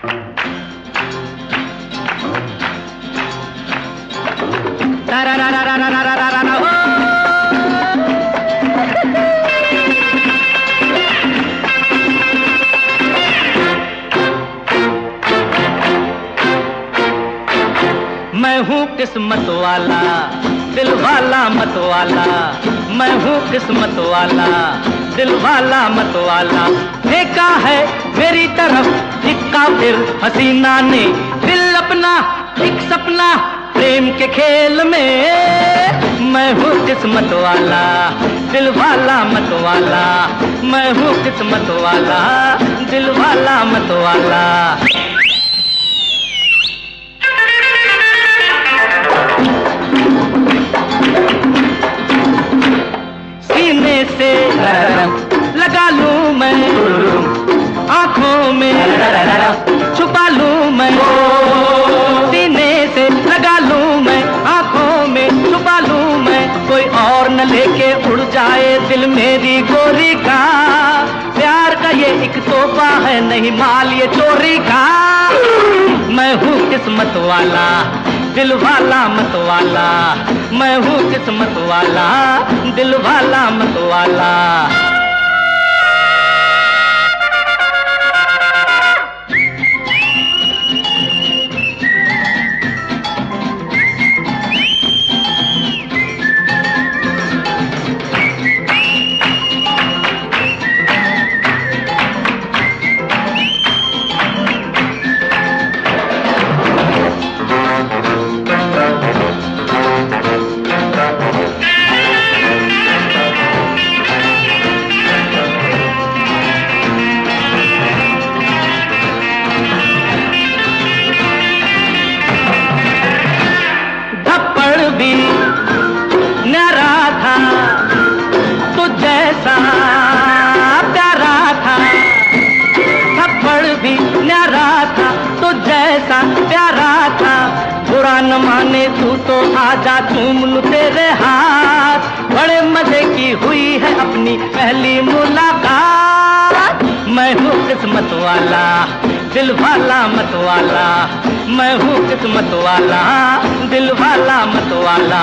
मैं हूँ किस्मत वाला, दिल वाला मत वाला। मैं हूँ किस्मत वाला, दिल वाला मत वाला। देखा है मेरी तरफ़ फिर हसीना ने दिल अपना, एक सपना प्रेम के खेल में। मैं हूँ किस्मत वाला, दिल वाला मत वाला। मैं हूँ किस्मत वाला, दिल वाला मत वाला। उड़ जाए दिल मेरी गोरी का। प्यार का ये एक तोहफा है, नहीं माल ये चोरी का। मैं हूँ किस्मत वाला, दिल वाला मत वाला। मैं हूँ किस्मत वाला, दिल वाला मत वाला। जैसा प्यारा था। बुरा न माने तू तो आजा चूम लू तेरे हाथ। बड़े मज़े की हुई है अपनी पहली मुलाकात। मैं हूँ किस्मत वाला, दिल वाला मत वाला। मैं हूँ किस्मत वाला, दिल वाला मत वाला।